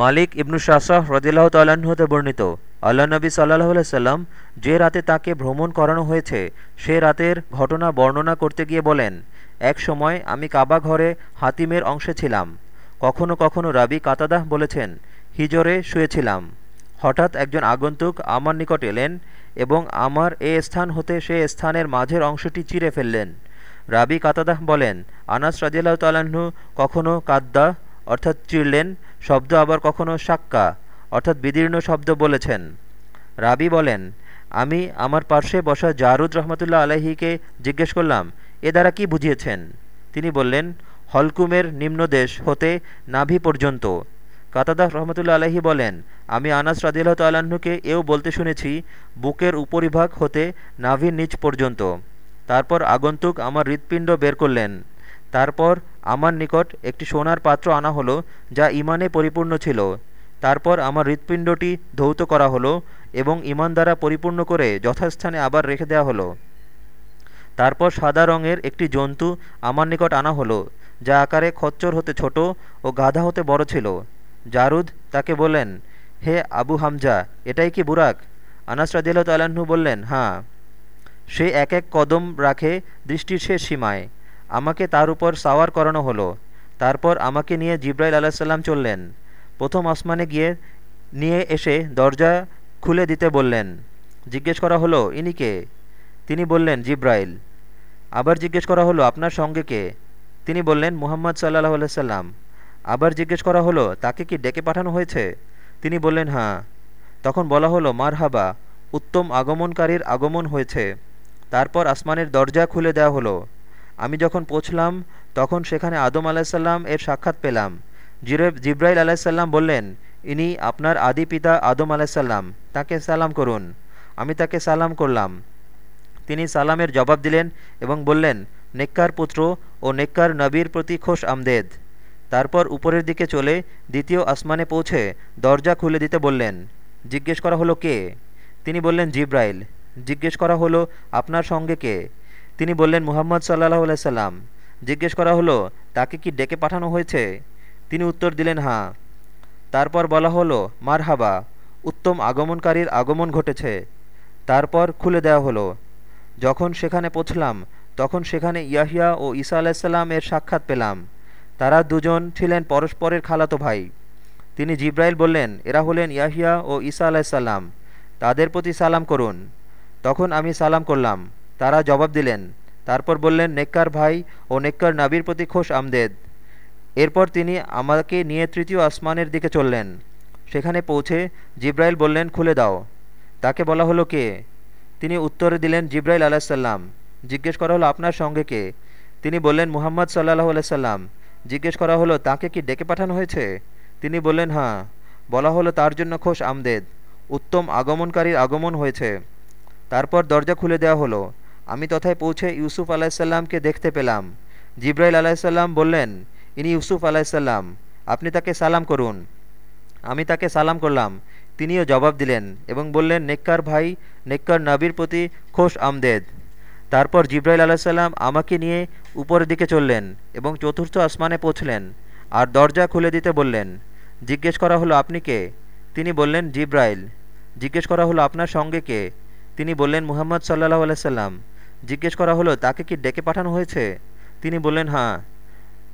মালিক ইবনু শাসাহ রদিল্লাহ হতে বর্ণিত, আল্লাহ নবী সাল্লাহ সাল্লাম যে রাতে তাকে ভ্রমণ করানো হয়েছে, সে রাতের ঘটনা বর্ণনা করতে গিয়ে বলেন, এক সময় আমি কাবা ঘরে হাতিমের অংশে ছিলাম। কখনো কখনো রাবি কাতাদাহ বলেছেন, হিজরে শুয়েছিলাম। হঠাৎ একজন আগন্তুক আমার নিকট এলেন এবং আমার এ স্থান হতে সে স্থানের মাঝের অংশটি চিরে ফেললেন। রাবি কাতাদাহ বলেন, আনাস রাজিয়াল্লাহ তাল্লাহ্ন কখনো কাদ্দা অর্থাৎ চিরলেন শব্দ আবার কখনো সাক্কা, অর্থাৎ বিদীর্ণ শব্দ বলেছেন। রাবি বলেন, আমি আমার পার্শ্বে বসা জারুদ রহমতুল্লাহ আলহিকে জিজ্ঞেস করলাম, এ দ্বারা কি বুঝিয়েছেন? তিনি বললেন, হলকুমের নিম্নদেশ হতে নাভি পর্যন্ত। কাতাদাহ রহমতুল্লা আলহি বলেন, আমি আনাস রাদিল্লাহ তাল্লাহ্নকে এও বলতে শুনেছি, বুকের উপরিভাগ হতে নাভির নিচ পর্যন্ত। তারপর আগন্তুক আমার হৃৎপিণ্ড বের করলেন। তারপর আমার নিকট একটি সোনার পাত্র আনা হলো, যা ইমানে পরিপূর্ণ ছিল। তারপর আমার হৃৎপিণ্ডটি ধৌত করা হলো এবং ইমান দ্বারা পরিপূর্ণ করে যথাস্থানে আবার রেখে দেওয়া হলো। তারপর সাদা রঙের একটি জন্তু আমার নিকট আনা হলো, যা আকারে খচ্চর হতে ছোট ও গাধা হতে বড় ছিল। জারুদ তাকে বললেন, হে আবু হামজা, এটাই কি বুরাক? আনাস রাজিয়াল তাল্লাহ্ন বললেন হ্যাঁ। সে এক এক কদম রাখে দৃষ্টির শেষ সীমায়। আমাকে তার উপর সাওয়ার করানো হলো। তারপর আমাকে নিয়ে জিব্রাইল আলাহিসাল্লাম চললেন। প্রথম আসমানে গিয়ে, নিয়ে এসে দরজা খুলে দিতে বললেন। জিজ্ঞেস করা হলো, ইনি কে? তিনি বললেন, জিব্রাইল। আবার জিজ্ঞেস করা হলো, আপনার সঙ্গে কে? তিনি বললেন, মুহাম্মদ সাল্লাহ আলাইসাল্লাম আবার জিজ্ঞেস করা হলো, তাকে কি ডেকে পাঠানো হয়েছে? তিনি বললেন হ্যাঁ। তখন বলা হলো, মারহাবা, উত্তম আগমনকারীর আগমন হয়েছে। তারপর আসমানের দরজা খুলে দেওয়া হলো। আমি যখন পৌঁছলাম, তখন সেখানে আদম আলাহিসাল্লাম এর সাক্ষাৎ পেলাম। জিব্রাইল আলাহিসাল্লাম বললেন, ইনি আপনার আদি পিতা আদম আলাহিসাল্লাম তাকে সালাম করুন। আমি তাকে সালাম করলাম। তিনি সালামের জবাব দিলেন এবং বললেন, নেককার পুত্র ও নেককার নবীর প্রতি খোশ আমদেদ। তারপর উপরের দিকে চলে দ্বিতীয় আসমানে পৌঁছে দরজা খুলে দিতে বললেন, জিজ্ঞেস করা হলো কে? তিনি বললেন, জিব্রাইল। জিজ্ঞেস করা হলো, আপনার সঙ্গে কে? তিনি বললেন, মুহাম্মদ সাল্লাহ আলাইসাল্লাম জিজ্ঞেস করা হলো, তাকে কি ডেকে পাঠানো হয়েছে? তিনি উত্তর দিলেন, হাঁ। তারপর বলা হলো, মারহাবা, উত্তম আগমনকারীর আগমন ঘটেছে। তারপর খুলে দেওয়া হলো, যখন সেখানে পৌঁছলাম, তখন সেখানে ইয়াহিয়া ও ঈসা আলাইসাল্লাম এর সাক্ষাৎ পেলাম। তারা দুজন ছিলেন পরস্পরের খালাতো ভাই। তিনি জিব্রাইল বললেন, এরা হলেন ইয়াহিয়া ও ঈসা আলাইসাল্লাম তাদের প্রতি সালাম করুন। তখন আমি সালাম করলাম। তারা জবাব দিলেন। তারপর বললেন, নেককার ভাই ও নেককার নাবির প্রতি খোশ আমদেদ। এরপর তিনি আমাকে নিয়ে তৃতীয় আসমানের দিকে চললেন। সেখানে পৌঁছে জিব্রাইল বললেন, খুলে দাও। তাকে বলা হলো, কে? তিনি উত্তরে দিলেন, জিব্রাইল আলাহিসাল্লাম জিজ্ঞেস করা হলো, আপনার সঙ্গে কে? তিনি বললেন, মুহাম্মদ সাল্লাহ আলাইসাল্লাম জিজ্ঞেস করা হলো, তাকে কি ডেকে পাঠানো হয়েছে? তিনি বললেন হ্যাঁ। বলা হলো, তার জন্য খোশ আমদেদ। উত্তম আগমনকারীর আগমন হয়েছে। তারপর দরজা খুলে দেওয়া হলো। আমি তথায় পৌঁছে ইউসুফ আলাহিসাল্লামকে দেখতে পেলাম। জিব্রাইল আলাহিসাল্লাম বললেন, ইনি ইউসুফ আলাহিসাল্লাম আপনি তাকে সালাম করুন। আমি তাকে সালাম করলাম। তিনিও জবাব দিলেন এবং বললেন, নেককার ভাই, নেককার নবীর প্রতি খোশ আমদেদ। তারপর জিব্রাইল আলাহিসাল্লাম আমাকে নিয়ে উপরের দিকে চললেন এবং চতুর্থ আসমানে পৌঁছলেন আর দরজা খুলে দিতে বললেন, জিজ্ঞেস করা হলো আপনি কে? তিনি বললেন, জিব্রাইল। জিজ্ঞেস করা হলো আপনার সঙ্গে কে? তিনি বললেন, মুহাম্মদ সাল্লাহ আলাইসাল্লাম জিজ্ঞেস করা হলো, তাকে কি ডেকে পাঠানো হয়েছে? তিনি বললেন হ্যাঁ।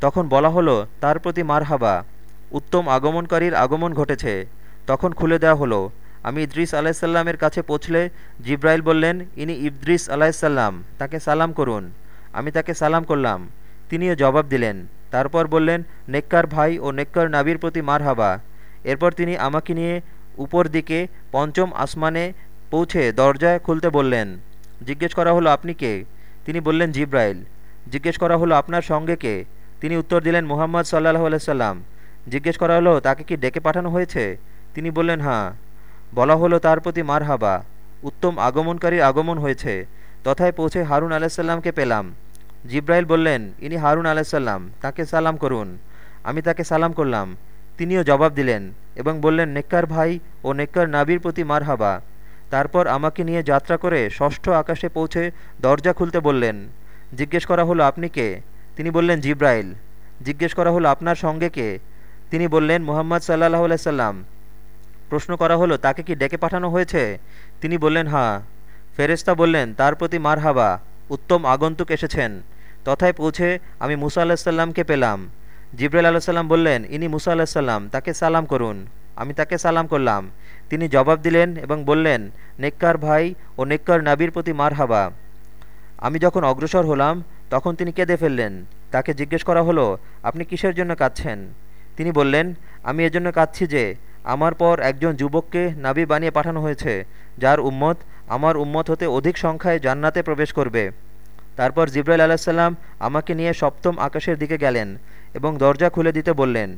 তখন বলা হলো, তার প্রতি মারহাবা। উত্তম আগমনকারীর আগমন ঘটেছে। তখন খুলে দেওয়া হলো, আমি ইদ্রিস আলাইসাল্লামের কাছে পৌঁছলে জিব্রাইল বললেন, ইনি ইদ্রিস আলাইসাল্লাম তাকে সালাম করুন। আমি তাকে সালাম করলাম তিনিও জবাব দিলেন। তারপর বললেন, নেককার ভাই ও নেককার নাবির প্রতি মারহাবা। এরপর তিনি আমাকে নিয়ে উপর দিকে পঞ্চম আসমানে পৌঁছে দরজায় খুলতে বললেন। জিজ্ঞেস করা হলো, আপনি কে? তিনি বললেন, জিব্রাইল। জিজ্ঞেস করা হলো, আপনার সঙ্গে কে? তিনি উত্তর দিলেন, মুহাম্মদ সাল্লাহ আলাইসাল্লাম জিজ্ঞেস করা হলো, তাকে কি ডেকে পাঠানো হয়েছে? তিনি বললেন হ্যাঁ। বলা হলো, তার প্রতি মার হাবা উত্তম আগমনকারীর আগমন হয়েছে। তথায় পৌঁছে হারুন আলাইসাল্লামকে পেলাম। জিব্রাইল বললেন, ইনি হারুন আলাইসাল্লাম তাকে সালাম করুন। আমি তাকে সালাম করলাম। তিনিও জবাব দিলেন এবং বললেন, নেককার ভাই ও নেককার নাবির প্রতি মারহাবা। তারপর আমাকে নিয়ে যাত্রা করে ষষ্ঠ আকাশে পৌঁছে দরজা খুলতে বললেন, জিজ্ঞেস করা হলো, আপনি কে? তিনি বললেন, জিব্রাইল। জিজ্ঞেস করা হলো, আপনার সঙ্গে কে? তিনি বললেন, মুহাম্মদ সাল্লাহ সাল্লাম। প্রশ্ন করা হলো, তাকে কি ডেকে পাঠানো হয়েছে? তিনি বললেন হ্যাঁ। ফেরেশতা বললেন, তার প্রতি মারহাবা, উত্তম আগন্তুক এসেছেন। তথায় পৌঁছে আমি মুসা আল্লাহ সাল্লামকে পেলাম। জিব্রাইল আল্লাহ সাল্লাম বললেন, ইনি মুসা আল্লাহ সাল্লাম, তাকে সালাম করুন। আমি তাকে সালাম করলাম। তিনি জবাব দিলেন এবং বললেন, নেককার ভাই ও নেককার নাবির প্রতি মার হাবা আমি যখন অগ্রসর হলাম, তখন তিনি কেঁদে ফেললেন। তাকে জিজ্ঞেস করা হলো, আপনি কিসের জন্য কাঁদছেন? তিনি বললেন, আমি এজন্য কাঁদছি যে, আমার পর একজন যুবককে নাবি বানিয়ে পাঠানো হয়েছে, যার উম্মত আমার উম্মত হতে অধিক সংখ্যায় জান্নাতে প্রবেশ করবে। তারপর জিব্রাইল আলাহিসাল্লাম আমাকে নিয়ে সপ্তম আকাশের দিকে গেলেন এবং দরজা খুলে দিতে বললেন।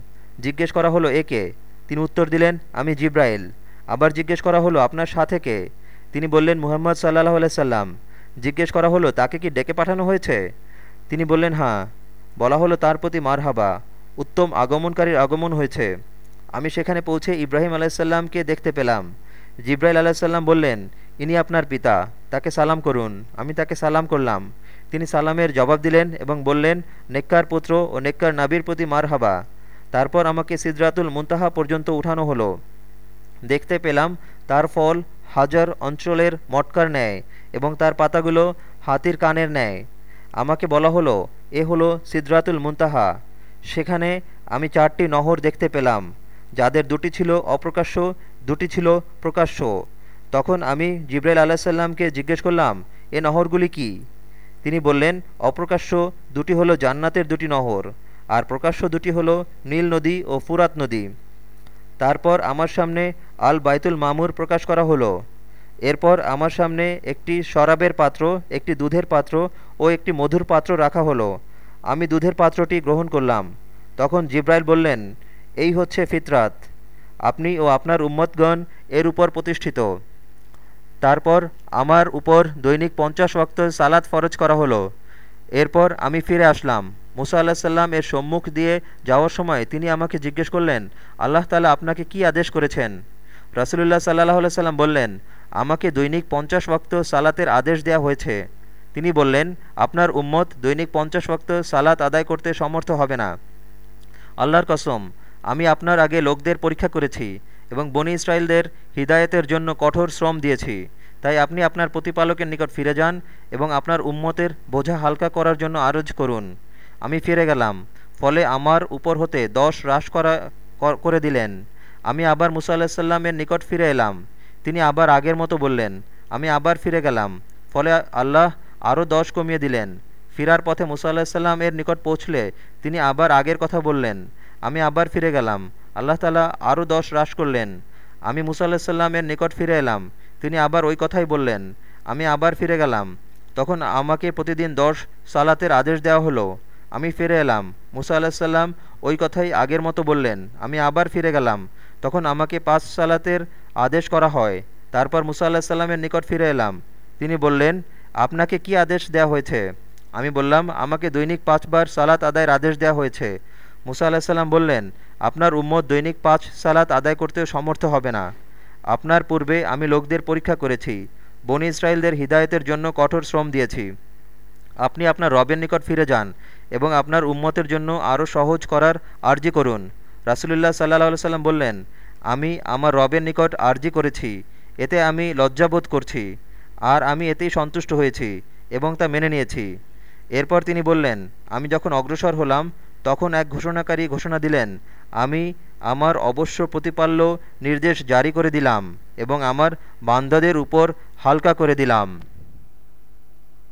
জিজ্ঞেস করা হলো একে তিনি উত্তর দিলেন, আমি জিব্রাইল। আবার জিজ্ঞেস করা হলো, আপনার সাথে কে? তিনি বললেন, মুহাম্মদ সাল্লাহ আলাইসাল্লাম জিজ্ঞেস করা হলো, তাকে কি ডেকে পাঠানো হয়েছে? তিনি বললেন হ্যাঁ। বলা হলো, তার প্রতি মারহাবা, উত্তম আগমনকারীর আগমন হয়েছে। আমি সেখানে পৌঁছে ইব্রাহিম আলাইসাল্লামকে দেখতে পেলাম। জিব্রাইল আলাইসাল্লাম বললেন, ইনি আপনার পিতা, তাকে সালাম করুন, আমি তাকে সালাম করলাম। তিনি সালামের জবাব দিলেন এবং বললেন, নেককার পুত্র ও নেককার নাবির প্রতি মারহাবা। তারপর আমাকে সিদরাতুল মুনতাহা পর্যন্ত উঠানো হলো। দেখতে পেলাম তার ফল হাজার অঞ্চলের মটকার ন্যায় এবং তার পাতাগুলো হাতির কানের ন্যায়। আমাকে বলা হলো, এ হলো সিদরাতুল মুন্তাহা। সেখানে আমি চারটি নহর দেখতে পেলাম। যাদের দুটি ছিল অপ্রকাশ্য, দুটি ছিল প্রকাশ্য। তখন আমি জিব্রাইল আলাহিসাল্লামকে জিজ্ঞেস করলাম, এ নহরগুলি কি? তিনি বললেন, অপ্রকাশ্য, দুটি হলো জান্নাতের দুটি নহর। আর প্রকাশ্য দুটি হলো নীল নদী ও ফুরাত নদী। তারপর আমার সামনে আল বাইতুল মামুর প্রকাশ করা হলো। এরপর আমার সামনে একটি শরাবের পাত্র, একটি দুধের পাত্র ও একটি মধুর পাত্র রাখা হলো। আমি দুধের পাত্রটি গ্রহণ করলাম। তখন জিব্রাইল বললেন, এই হচ্ছে ফিতরাত। আপনি ও আপনার উম্মতগণ এর উপর প্রতিষ্ঠিত। তারপর আমার উপর দৈনিক পঞ্চাশ ওয়াক্ত সালাত ফরজ করা হলো। এরপর আমি ফিরে আসলাম। মুসা আল্লাহ সাল্লাম এর সম্মুখ দিয়ে যাওয়ার সময় তিনি আমাকে জিজ্ঞেস করলেন, আল্লাহ তালা আপনাকে কি আদেশ করেছেন? রাসুলুল্লাহ সাল্লাহ সাল্লাম বললেন, আমাকে দৈনিক পঞ্চাশ ওয়াক্ত সালাতের আদেশ দেয়া হয়েছে। তিনি বললেন, আপনার উম্মত দৈনিক পঞ্চাশ ওয়াক্ত সালাত আদায় করতে সমর্থ হবে না। আল্লাহর কসম, আমি আপনার আগে লোকদের পরীক্ষা করেছি এবং বনি ইসরায়েলদের হিদায়তের জন্য কঠোর শ্রম দিয়েছি। তাই আপনি আপনার প্রতিপালকের নিকট ফিরে যান এবং আপনার উম্মতের বোঝা হালকা করার জন্য আরজ করুন। আমি ফিরে গেলাম। ফলে আমার উপর হতে দশ হ্রাস করা করে দিলেন। আমি আবার মুসা আল্লাহিসাল্লামের নিকট ফিরে এলাম। তিনি আবার আগের মতো বললেন, আমি আবার ফিরে গেলাম। ফলে আল্লাহ আরও দশ কমিয়ে দিলেন। ফিরার পথে মুসা আল্লাহিসাল্লাম এর নিকট পৌঁছলে তিনি আবার আগের কথা বললেন, আমি আবার ফিরে গেলাম। আল্লাহ তালা আরও দশ হ্রাস করলেন। আমি মুসা আল্লাহিসাল্লামের নিকট ফিরে এলাম। তিনি আবার ওই কথাই বললেন, আমি আবার ফিরে গেলাম। তখন আমাকে প্রতিদিন দশ সালাতের আদেশ দেওয়া হলো। আমি ফিরে এলাম। মুসা আল্লাহিসাল্লাম ওই কথাই আগের মতো বললেন। আমি আবার ফিরে গেলাম। তখন আমাকে পাঁচ সালাতের আদেশ করা হয়। তারপর মুসা আল্লাহ সাল্লামের নিকট ফিরে এলাম। তিনি বললেন, আপনাকে কি আদেশ দেয়া হয়েছে? আমি বললাম, আমাকে দৈনিক পাঁচবার সালাত আদায়ের আদেশ দেওয়া হয়েছে। মুসা আল্লাহ সাল্লাম বললেন, আপনার উম্মত দৈনিক পাঁচ সালাত আদায় করতে সমর্থ হবে না। আপনার পূর্বে আমি লোকদের পরীক্ষা করেছি। বনি ইসরায়েলদের হিদায়তের জন্য কঠোর শ্রম দিয়েছি। আপনি আপনার রবের নিকট ফিরে যান। এবং আপনার উম্মতের জন্য আরও সহজ করার আর্জি করুন। রাসুলুল্লাহ সাল্লাহ সাল্লাম বললেন, আমি আমার রবের নিকট আর্জি করেছি, এতে আমি লজ্জাবোধ করছি, আর আমি এতেই সন্তুষ্ট হয়েছি এবং তা মেনে নিয়েছি। এরপর তিনি বললেন, আমি যখন অগ্রসর হলাম, তখন এক ঘোষণাকারী ঘোষণা দিলেন, আমি আমার অবশ্য প্রতিপাল্য নির্দেশ জারি করে দিলাম এবং আমার বান্দাদের উপর হালকা করে দিলাম।